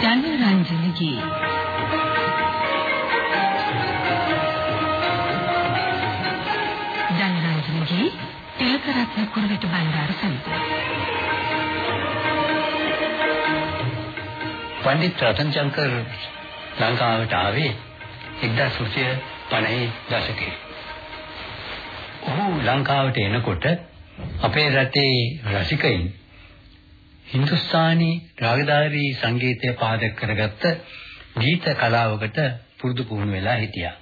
ජනරන්ජනගේ ජනරන්ජනගේ තිලකරත්න කුරුවිට බණ්ඩාර සමිත පණ්ඩිත් රතන් චන්කර් ලංකාවට ආවේ 1950 දශකයේ. ඔහු ලංකාවට එනකොට අපේ රටේ රසිකයින් හින්දුස්ථානි රාගධාරී සංගීතය පාදක කරගත්ත ගීත කලාවකට පුරුදු පුහුණු වෙලා හිටියා.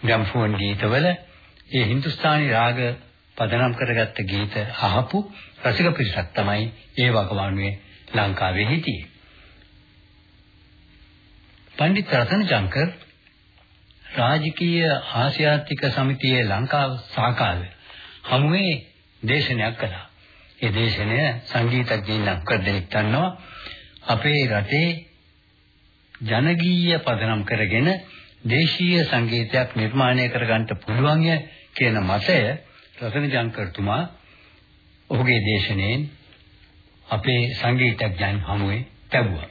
ග්‍රැම්ෆෝන් ගීතවල ඒ හින්දුස්ථානි රාග පදනම් කරගත්ත ගීත අහපු රසික පිරිසක් තමයි ඒ වකවානුවේ ලංකාවේ හිටියේ. පණ්ඩිත රතන චංකර් රාජකීය ආසියාතික සමිතියේ ලංකාව සාකාවේ හමුවේ දේශනයක් කළා. ඒ දේශනය සංගීතඥයින් අක්කර දෙනෙක් ගන්නවා අපේ රටේ ජනගීය පදනම් කරගෙන දේශීය සංගීතයක් නිර්මාණය කරගන්න පුළුවන් කියන මතය රතන ජංකර්තුමා ඔහුගේ දේශනෙන් අපේ සංගීතඥයන් හමුවේ ලැබුවා.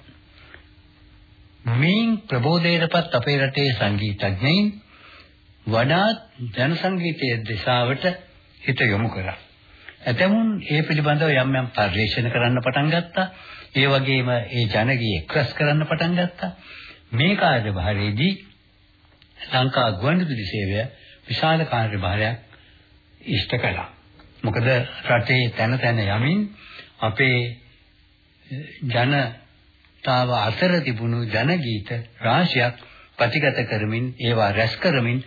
මේන් ප්‍රබෝධයටපත් අපේ රටේ සංගීතඥයින් වඩාත් ජන සංගීතයේ දිශාවට හිත යොමු කරා. ඇතමුන් ඒ පිළිබඳව යම් යම් පරිශන කරන්න පටන් ගත්තා. ඒ වගේම ඒ ජනගී එක්රස් කරන්න පටන් ගත්තා. මේ කාර්යභාරයේදී ලංකා ගුවන්විදුලි සේවය විශාල කාර්යභාරයක් ඉෂ්ට කළා. මොකද රටේ තැන තැන යමින් අපේ ජනතාව අතර තිබුණු ජනගීත රාශියක් ප්‍රතිගත කරමින් ඒවා රැස් කරමින්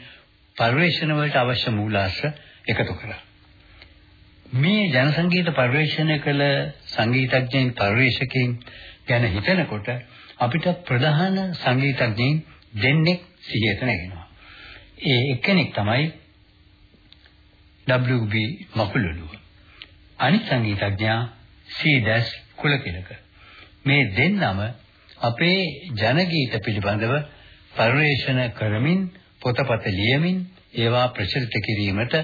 පරිවේෂණ වලට අවශ්‍ය මූලාශ්‍ර එකතු කළා. මේ ජන සංගීත පරිවේෂණය කළ සංගීතඥයින් පරිවේෂකයින් ගැන හිතනකොට අපිට ප්‍රධාන සංගීතඥයින් දෙන්නෙක් සිහියට නැගෙනවා. ඒ එක්කෙනෙක් තමයි WB මකුලුලුව. අනිත් සංගීතඥයා සීදස් කුලතිලක. මේ දෙන්නම අපේ ජනගීත පිළිබඳව පරිවේෂණ කරමින් පොතපත ලියමින් ඒවා ප්‍රචලිත කිරීමට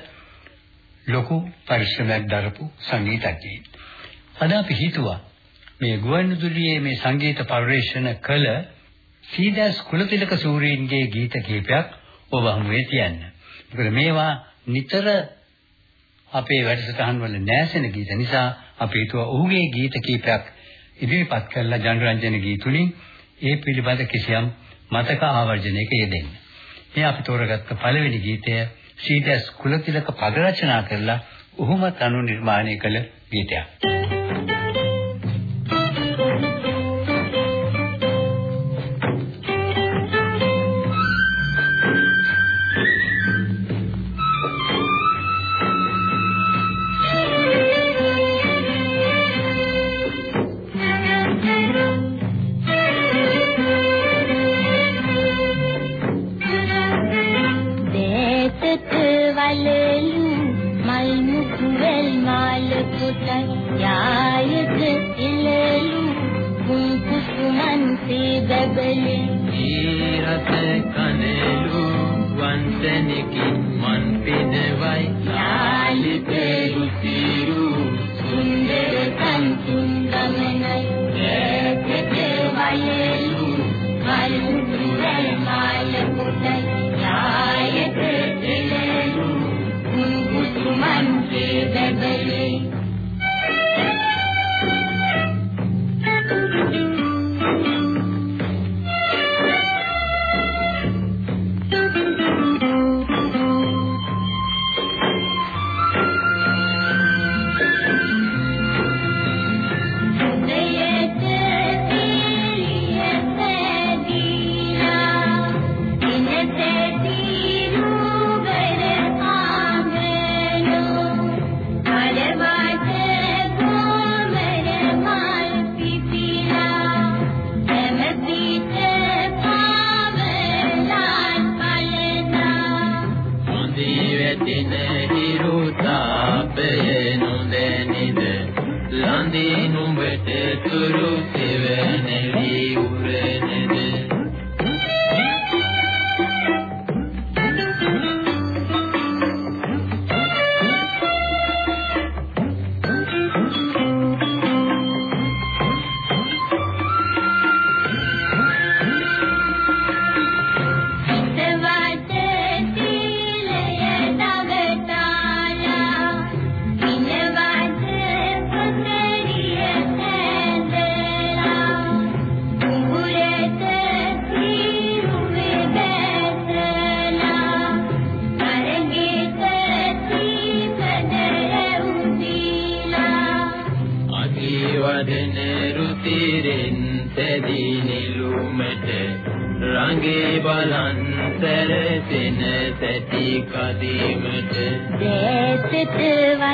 ලොකු පරිශ්‍රමයක් දරපු සංගීතඥයින්. අද අපි හිතුවා මේ ගුවන්විදුලියේ මේ සංගීත පරිශ්‍රණ කළ සීදාස් කුලතිලක සූරීන්ගේ ගීත කීපයක් ඔබ හමුවේ තියන්න. මොකද මේවා නිතර අපේ වැඩසටහන් වල නැසෙන ගීත නිසා අපි හිතුවා ඔහුගේ ගීත කීපයක් ඉදිරිපත් කළා ජනරන්ජන ගීතුලින් ඒ පිළිබඳ කිසියම් මතක ආවර්ජනයක යෙදෙන්න. මේ අපි තෝරගත්ත පළවෙනි ගීතය සීතස් කුලතිලක පද රචනා කරලා ඔහුම තනු නිර්මාණය කළ ගීතයක්.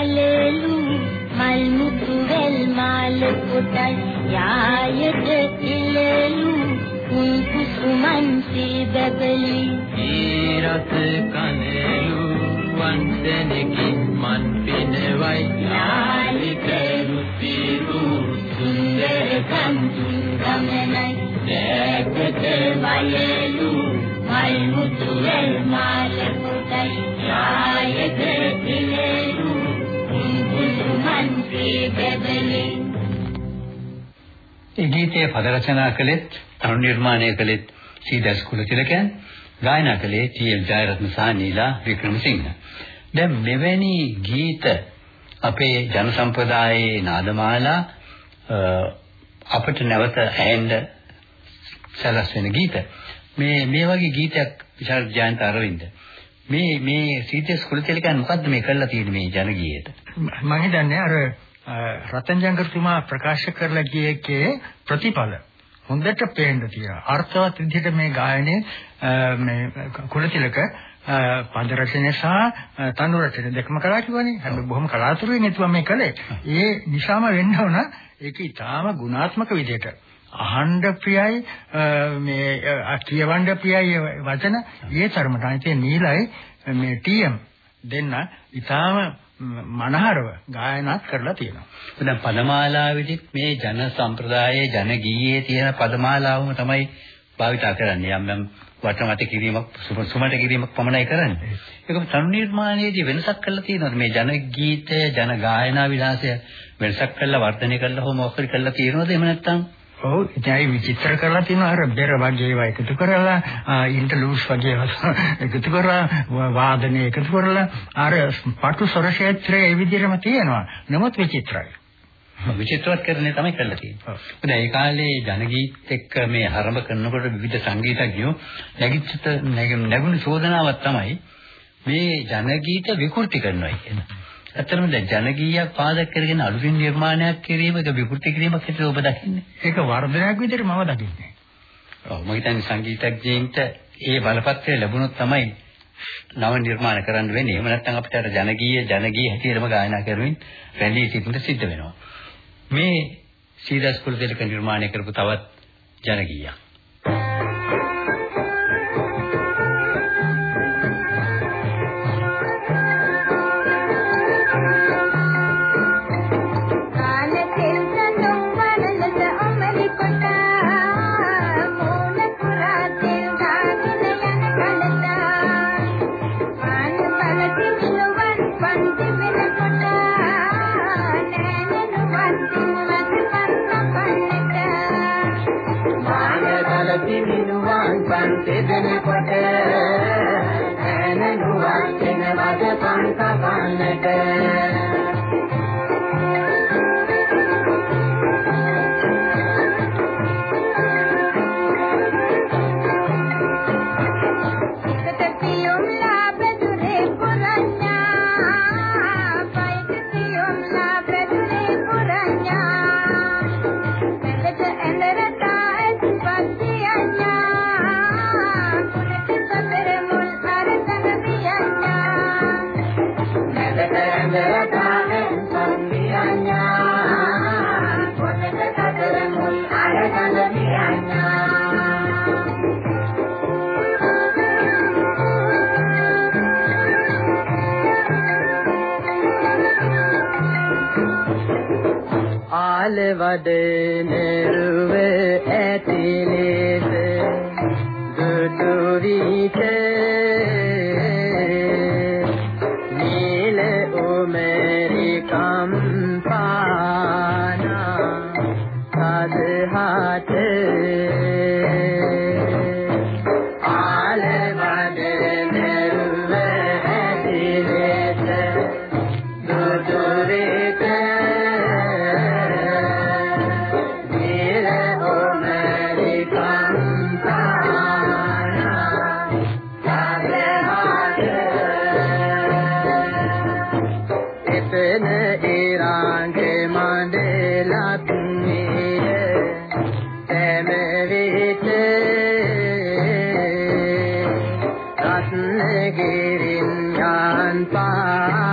වලලු මල් මුතු වෙල් මාල පුටයි යායට ඉලලු කුසුමන් සීබබලි. ඊරස කනලු වන්දනකින් මන් පිනවයි. යාලික රුතිරු සුන්දර කන්තුන් ගමනයි. දැකට වලලු මල් මුතු වෙල් මාල පුටයි යායට ඒ ගීතයේ පද රචනා කළෙත් අනු නිර්මාණය කළෙත් සීදස් කුලතිලකයන් ගායනා කළේ ටී.එල්. ජයරත්න සහ නීලා වික්‍රමසිංහ. දැන් මෙවැනි ගීත අපේ ජන සම්ප්‍රදායේ නාදමාලා අපිට නැවත ඇහෙන්න සැලසෙන ගීත. මේ මේ වගේ ගීතයක් විශාල ජයන්ත අරවින්ද මේ මේ සීතස් කුලතිලකයන් මොකද්ද මේ කරලා තියෙන්නේ මේ ජන ගීයට? මම හිතන්නේ අර රතන් ජංගරතුමා ප්‍රකාශ කරලා ගියේකේ ප්‍රතිඵල හොඳට පේන්න තියෙනවා. අර්ථවත් විදිහට මේ ගායනයේ මේ කුලතිලක පද රචනය සහ තනු රචනය දෙකම කළා කිව්වනේ. හැබැයි බොහොම කලාතුරකින් නෙතුව මේ කළේ. ඒ නිසාම වෙන්න ඕන ඒක ඊටාම ගුණාත්මක විදිහට. අහඬ ප්‍රියයි මේ කියවන්න ප්‍රියයි වචන ඒ තරමට අනිතේ නීලයි මේ ටීඑම් දෙන්න ඊටාම මනහරව ගායනාත් කරලා තියෙනවා. දැන් පදමාලාවේදී මේ ජන සම්ප්‍රදායේ ජන ගීයේ තියෙන පදමාලාවම තමයි භාවිතා කරන්නේ. යම් යම් වටමට කිරීමක් සුමට කිරීමක් පමණයි කරන්නේ. ඒක තනු නිර්මාණයේදී වෙනසක් කරලා තියෙනවද මේ ජන ගීතය ජන ගායනා විලාසය වෙනසක් කරලා වර්ධනය කරලා හෝ මොකක් කරලා තියෙනවද එහෙම නැත්නම් ඔව්. ඉතින් විචිත්‍ර කරලා තියෙනවා අර බෙර වගේ ඒවා එකතු කරලා ඉන්ටර්ලූඩ්ස් වගේ එකතු කරලා වාදනය එකතු කරලා අර පටු ස්වර ක්ෂේත්‍රයේ ඒ විදිහටම තියෙනවා. නමුත් විචිත්‍රයි. විචිත්‍රවත් කරන්නේ තමයි කරලා තියෙන්නේ. දැන් ඒ කාලේ ජනගීත් එක්ක මේ ආරම්භ කරනකොට විවිධ සංගීතඥයෝ නැගිච්චත නැගුණු චෝදනාවක් තමයි මේ ජනගීත විකෘති කරනවා කියන. ඇත්තටම දැන් ජනගීයක් පාදක කරගෙන අලුතින් නිර්මාණයක් කිරීම ඒක විකෘති කිරීමක් හැටියට ඔබ දකින්නේ. ඒක වර්ධනයක් විදිහට මම දකින්නේ. ඔව් මම හිතන්නේ සංගීතඥයින්ට ඒ බලපත්‍රය ලැබුණොත් තමයි නව නිර්මාණ කරන්න වෙන්නේ. එහෙම නැත්නම් අපිට අර ජනගීය ජනගී හැටියටම ගායනා කරමින් රැඳී සිටින්න සිද්ධ වෙනවා. මේ සීදස් කුලතිලක නිර්මාණය කරපු තවත් ජනගීයක්. de पार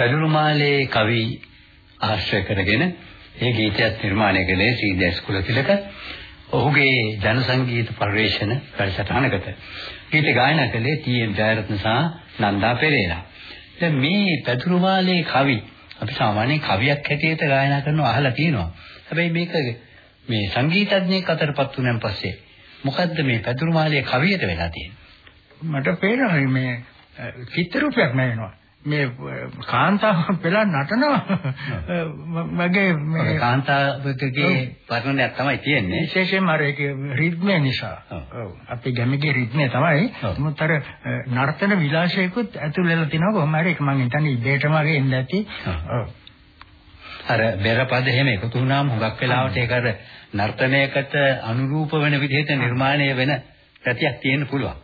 පැදුරුමාලේ කවි ආශ්‍රය කරගෙන ඒ ගීතයත් නිර්මාණය කළේ සීදස් කුලතිලක ඔහුගේ ජන සංගීත පරිවේෂණ වැඩසටහනකට ගීත ගායනා කළේ ටී.එම්. ජයරත්න සහ නන්දා පෙරේරා. දැන් මේ පැදුරුමාලේ කවි අපි සාමාන්‍යයෙන් කවියක් හැටියට ගායනා කරනවා අහලා තියෙනවා. හැබැයි මේක මේ සංගීතඥයෙක් අතරපත් වුණාන් පස්සේ මොකද්ද මේ පැදුරුමාලේ කවියට වෙලා තියෙන්නේ? මට පේනවා මේ අ, චිත්‍ර රූපයක් නැවෙනවා. මේ කාන්තාව පෙළා නටනවා මගේ මේ කාන්තාවකගේ වර්ණනයක් තමයි තියෙන්නේ. විශේෂයෙන්ම අර රිද්මය නිසා. ඔව්. අපේ ගැමගේ රිද්මය තමයි. මොකද අර නර්තන විලාසයකුත් ඇතුල් වෙලා තිනවා කොහොම හරි ඒක මම හිතන්නේ ඉබේටම වගේ එන්න ඇති. අර බෙරපද එහෙම එකතු වුණාම හුඟක් වෙලාවට ඒක අර නර්තනයකට අනුරූප වෙන විදිහට නිර්මාණය වෙන පැතියක් තියෙන්න පුළුවන්.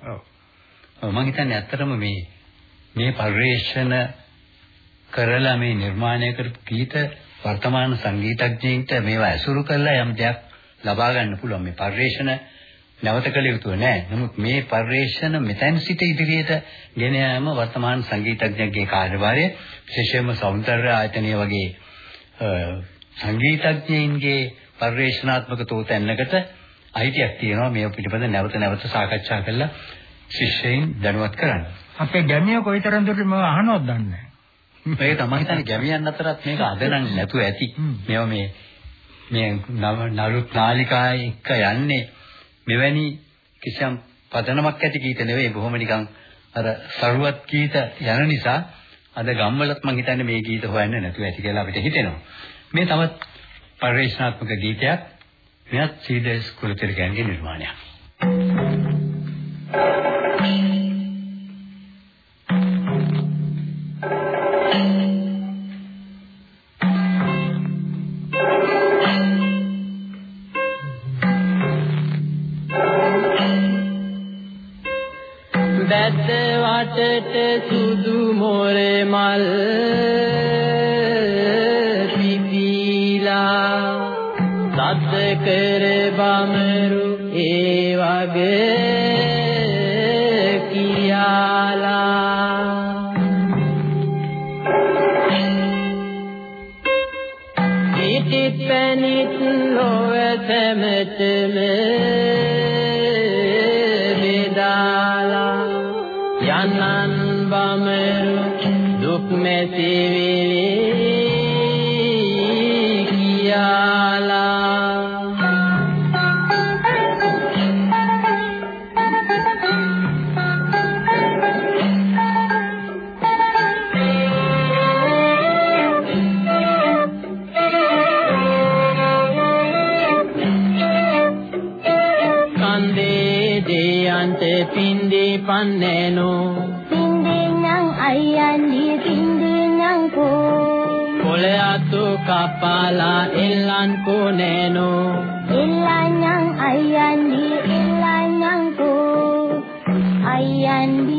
ඔව් මම හිතන්නේ ඇත්තටම මේ මේ පරිශ්‍රණ කරලා මේ නිර්මාණය කරපු ගීත වර්තමාන සංගීතඥයින්ට මේවා ඇසුරු කරලා යම් දෙයක් ලබා ගන්න පුළුවන් මේ පරිශ්‍රණ නැවත කළ යුතු නෑ. නමුත් මේ පරිශ්‍රණ මෙතෙන් සිට ඉදිරියට ගෙන යාම වර්තමාන සංගීතඥයෙක්ගේ කාර්යභාරය විශේෂයෙන්ම සෞන්දර්ය ආයතනය වගේ අ, සංගීතඥයින්ගේ පරිශ්‍රණාත්මක තෝතැන්නකට අයිතියක් තියෙනවා මේ පිළිබඳ නැවත නැවත සාකච්ඡා කරලා ශිෂ්‍යයින් දැනුවත් කරන්න. අපේ ගැමියෝ කොයිතරම් දුරට මම අහනවද දන්නේ නැහැ. මේක තමයි හිතන්නේ ගැමියන් අතරත් මේක අද නම් නැතුව ඇති. මේවා මේ මේ නරුත් නාලිකා එක්ක යන්නේ මෙවැනි කිසියම් පදනමක් ඇති ගීත නෙවෙයි බොහොම නිකන් අර සරුවත් ගීත යන නිසා අද ගම්වලත් මම හිතන්නේ මේ ගීත හොයන්න නැතුව ඇති කියලා අපිට හිතෙනවා. මේ තවත් පරිශ්‍රණාත්මක ගීතයක් මෙයත් සීදස් කුලතිරකයන්ගේ නිර්මාණයක්. පිටිත් පැනිත් ලොව සැමටම බෙදාලා යන්නන් බමරු දුක් මැති පින්දේ පන්නේනෝ සින්දෙන්නම් අයියන්දි සින්දෙන්නම් කෝ කොළ අතු කපාලා එල්ලන් කොනේනෝ එල්ලන්නම් අයියන්දි එල්ලන්නම් කෝ අයියන්දි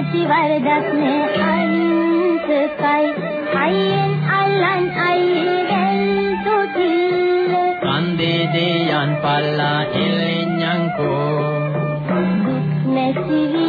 ඇති වරදක් නෑ අහිංසකයි අයියෙන් අල්ල ඉල්ලන් අයිරෙල් තොටිල්ල කන්දේ දේයන් පල්ලා එල්ලෙන්යන්කෝ නැසිවි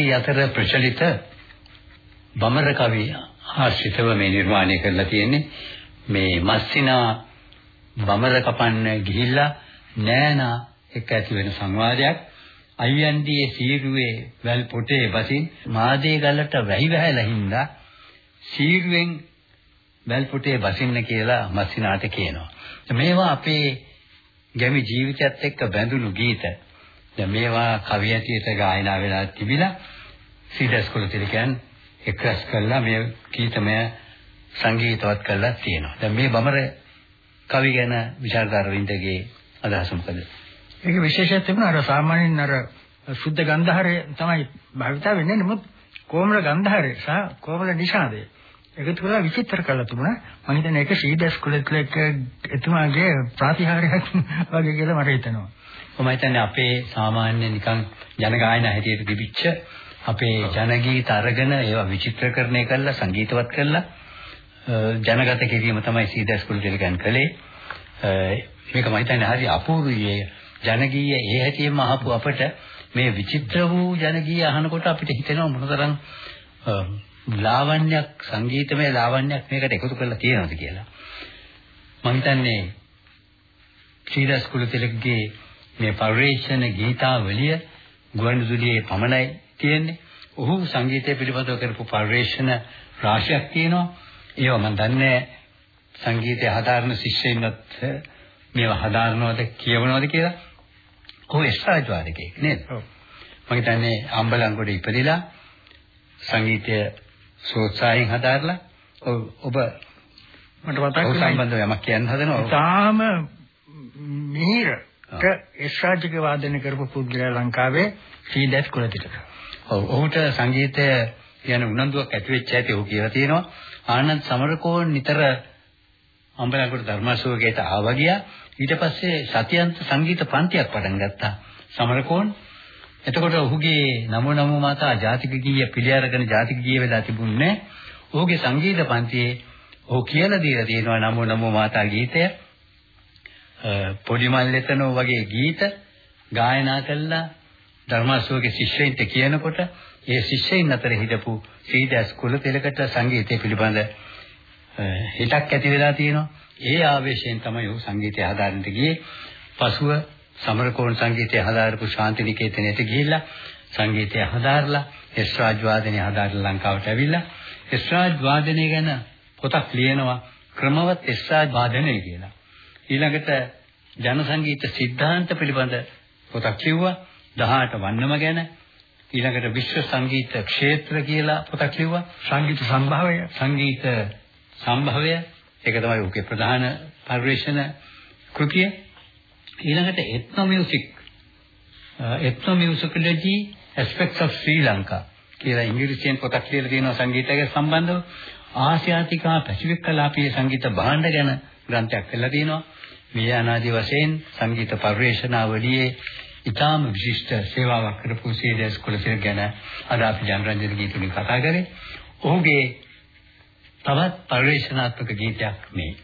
ජනගී අතර ප්‍රචලිත බමර කවි ආශ්‍රිතව මේ නිර්මාණය කරලා තියෙන්නේ මේ මස්සිනා බමර කපන්න ගිහිල්ලා නෑනා එක්ක ඇති වෙන සංවාදයක් අයියන්ඩියේ සීරුවේ වැල් පොටේ වසින් මාදේ ගලට වැහි වැහැලා හින්දා සීරුවෙන් වැල් පොටේ වසින්න කියලා මස්සිනාට කියනවා. මේවා අපේ ගැමි ජීවිතයත් එක්ක බැඳුණු ගීත. දැන් මේවා කවි ඇටියට ගායනා වෙලා තිබිලා සීඩස් කුලතිලකයන් එක්රස් කළා මේ ගීතමය සංගීතවත් කරලා තියෙනවා. දැන් මේ බමර කවි ගැන විචාරකාර වින්දගේ අදහස මොකද? ඒක විශේෂයක් තිබුණා අර සාමාන්‍යයෙන් අර සුද්ධ ගන්ධහරය තමයි භාවිතා වෙන්නේ නමුත් කොමල ගන්ධහරය සහ කොමල නිෂාදය එකතු කරලා විචිත්‍ර කරලා තිබුණා මම හිතන්නේ ඒක සීඩස් කුලෙක්ලෙක් එතුමාගේ ප්‍රතිහාරයක් වගේ කියලා මට හිතෙනවා මම හිතන්නේ අපේ සාමාන්‍ය නිකන් ජනගායනා හැටියට තිබිච්ච අපේ ජනගීත අරගෙන ඒවා විචිත්‍රකරණය කරලා සංගීතවත් කරලා ජනගත කිරීම තමයි සීඩස් කුලෙක්ලෙන් කළේ. මේක මම හිතන්නේ හරි අපූර්වයේ ජනගීය ඒ හැටියෙම අහපු අපට මේ විචිත්‍ර වූ ජනගීය අහනකොට අපිට හිතෙනවා මොනතරම් ලාවන්‍යයක් සංගීතමය ලාවන්‍යයක් මේකට එකතු කරලා තියෙනවද කියලා. මම හිතන්නේ ශ්‍රීදාස් කුලතිලකගේ මේ පරිවේෂණ ගීතාවලිය ගුවන්විදුලියේ පමණයි තියෙන්නේ. ඔහු සංගීතය පිළිබඳව කරපු පරිවේෂණ රාශියක් තියෙනවා. ඒවා මම දන්නේ සංගීතය හදාරන ශිෂ්‍යයින්වත් මේවා හදාරනවද කියවනවද කියලා. ඔහු එස්රාජ් වාදකයෙක් නේද? ඔව්. මම හිතන්නේ අම්බලන්ගොඩ ඉපදිලා සංගීතය සෝත්සාහයෙන් හදාarලා ඔබ මට මතක් වෙනවා සම්බන්ධව යමක් කියන්න හදනවා. තාම මිහිරට එස්රාජික වාදනය කරපු පුද්ගලයා ලංකාවේ සීඩස් කුලතිලක ඔව් ඔහුට සංගීතය කියන උනන්දුවක් ඇති වෙච්ච ඇති ඔහු කියලා තියෙනවා. ආනන්ද සමරකෝන් නිතර අම්බලන්ගොඩ ධර්මාශෝකයට ආවා ගියා. ඊට පස්සේ සත්‍යන්ත සංගීත පන්තියක් පටන් ගත්තා. සමරකෝන් එතකොට ඔහුගේ නමෝ නමෝ මාතා ජාතික ගීය පිළි අරගෙන ජාතික ගීය වෙලා තිබුණේ ඔහුගේ සංගීත පන්තියේ ඔහු කියලා දීලා තියෙනවා නමෝ නමෝ මාතා ගීතය පොඩි මල්ලෙතනෝ වගේ ගීත ගායනා කළා. ධර්මාශෝකේ ශිෂ්‍යයින්ට කියනකොට ඒ ශිෂ්‍යයින් අතර හිටපු සීදස් කුලතිලකට සංගීතය පිළිබඳ හිතක් ඇති වෙලා තියෙනවා. ඒ ආවේශයෙන් තමයි ඔහු සංගීතය හදාරන්නට ගියේ. පසුව සමරකෝණ සංගීතය හදාරපු ශාන්තිනිකේතනයට ගිහිල්ලා සංගීතය හදාarලා එස්රාජ් වාදනය හදාarලා ලංකාවට ඇවිල්ලා එස්රාජ් වාදනය ගැන පොතක් ලියනවා ක්‍රමවත් එස්රාජ් වාදනය කියලා. ඊළඟට ජන සංගීත સિદ્ધාන්ත පිළිබඳ පොතක් ලිව්වා 18 වන්නම ගැන. ඊළඟට විශ්ව සංගීත ක්ෂේත්‍ර කියලා පොතක් ලිව්වා සංගීත සම්භාවය. සංගීත සම්භවය. ඒක තමයි ඔහුගේ ප්‍රධාන පරිශ්‍රණ කෘතිය. ඊළඟට ethno music ethno musicology aspects of Sri Lanka කියලා ඉංග්‍රීසියෙන් පොතක් කියලා තියෙනවා සංගීතය සම්බන්ධව. ආසියාතිකා පැසිෆික් කලාපීය සංගීත භාණ්ඩ ගැන ග්‍රන්ථයක් කියලා තියෙනවා. මේ අනාදී වශයෙන් සංගීත පරිශ්‍රණාවලියේ ඉතාම විශිෂ්ට සේවාවක් කරපු සීඩස් කුලසිර ගැන අද අපි ජනරන්ජන ගීතුලින් කතා කරේ. ඔහුගේ තවත් පරිශ්‍රණාත්මක ගීතයක් මේ.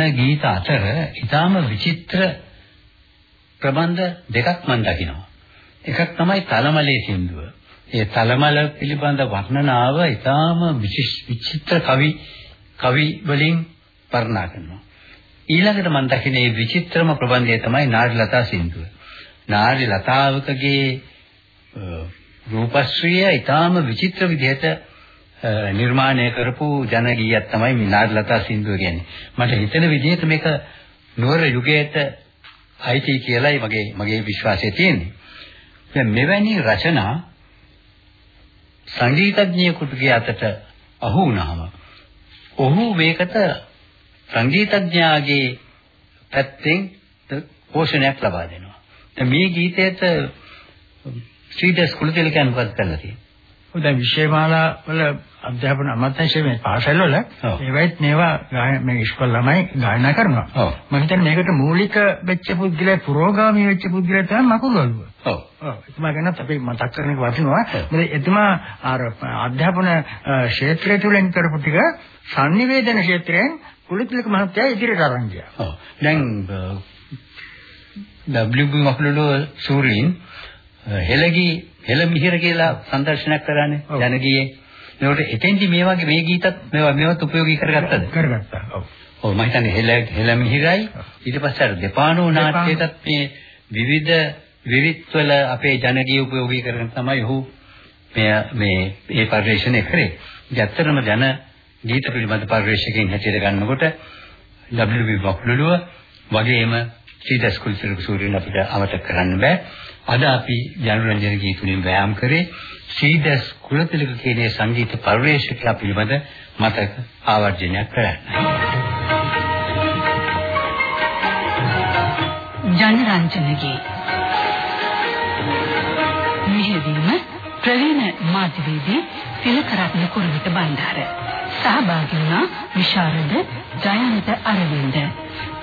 අපේ ජන ගීත අතර ඊටාම විචිත්‍ර ප්‍රබන්ධ දෙකක් මම දකිනවා. එකක් තමයි තලමලේ සින්දුව. ඒ තලමල පිළිබඳ වර්ණනාව ඊටාම විචිත්‍ර කවි කවි වලින් වර්ණනා කරනවා. ඊළඟට මම දකින්නේ විචිත්‍රම ප්‍රබන්ධය තමයි නාරි ලතා සින්දුව. නාරි ලතාවකගේ රූපශ්‍රිය ඊටාම විචිත්‍ර විදිහට නිර්මාණය කරපු ජන ගීයක් තමයි මේ නාරි ලතා සින්දුව කියන්නේ. මට හිතෙන විදිහට මේක නුවර යුගයට අයිති කියලායි මගේ මගේ විශ්වාසය තියෙන්නේ. දැන් මෙවැනි රචනා සංගීතඥයෙකුගේ අතට අහු වුණාම ඔහු මේකට සංගීතඥයාගේ පැත්තෙන් පෝෂණයක් ලබා දෙනවා. දැන් මේ ගීතයට ශ්‍රීදස් කුලතිලකයන් මොකද කරලා තියෙන්නේ? ඔය දැන් විෂයමාලා වල අධ්‍යාපන අමාත්‍යාංශයේ මේ පාසල් වල ඔව්. ඒවයිත් මේවා මේ ඉස්කෝල ළමයි ගායනා කරනවා. ඔව්. මම හිතන්නේ මේකට මූලික වෙච්ච පුද්ගලයා පුරෝගාමී වෙච්ච පුද්ගලයා තමයි මකුළුව. ඔව්. ඔව් එතුමා ගැනත් අපි මතක් කරන එක වටිනවා. මොකද එතුමා අර අධ්‍යාපන ක්ෂේත්‍රය තුලින් කරපු ටික sannivedana ක්ෂේත්‍රයෙන් කුලිතිලක මහත්තයා ඉදිරියට අරන් ගියා. ඔව්. දැන් WB මහලුලෝ සූරීන් හෙළගී හෙළ මිහිර කියලා සංදර්ශනයක් කරන්නේ. ජනගීයේ. ඒකට එතෙන්දි මේ වගේ මේ ගීතත් මේවා මේවත් උපයෝගී කරගත්තද? කරගත්තා. ඔව්. ඔව් මම හිතන්නේ හෙළ හෙළ මිහිරයි ඊට පස්සේ අර දෙපාණෝ නාට්‍යයටත් මේ විවිධ විවිත්වල අපේ ජනගී උපයෝගී කරගෙන තමයි ඔහු මේ මේ මේ පරිශ්‍රණය කරේ. ඇත්තටම ජන ගීත පිළිබඳ පරිශ්‍රණයකින් හැටියට ගන්නකොට WB වකුළුව වගේම සීදස් කුලසිරි සූරියන් අපිට අමතක කරන්න බෑ. අද අපි ජනරන්ජන ගීතුලින් ව්‍යායාම් කරේ සීදස් කුලතිලක කියන සංගීත පරිවේශකයා පිළිබඳ මතක ආවර්ජනයක් කරන්න. ජනරන්ජනගේ මෙහෙදීම ප්‍රවීණ මාධ්‍යවේදී තිලකරත්න කුරුවිට බණ්ඩාර සහභාගී වුණා විශාරද ජයන්ත අරවින්ද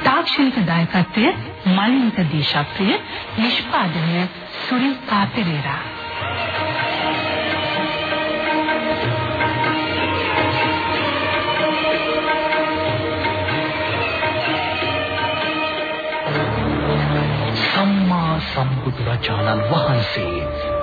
තාක්ෂණික දායකත්වය මලින්ත දේශප්‍රිය නිෂ්පාදනය සුරිතා පෙරේරා සම්මා සම්බුදුරජාණන් වහන්සේ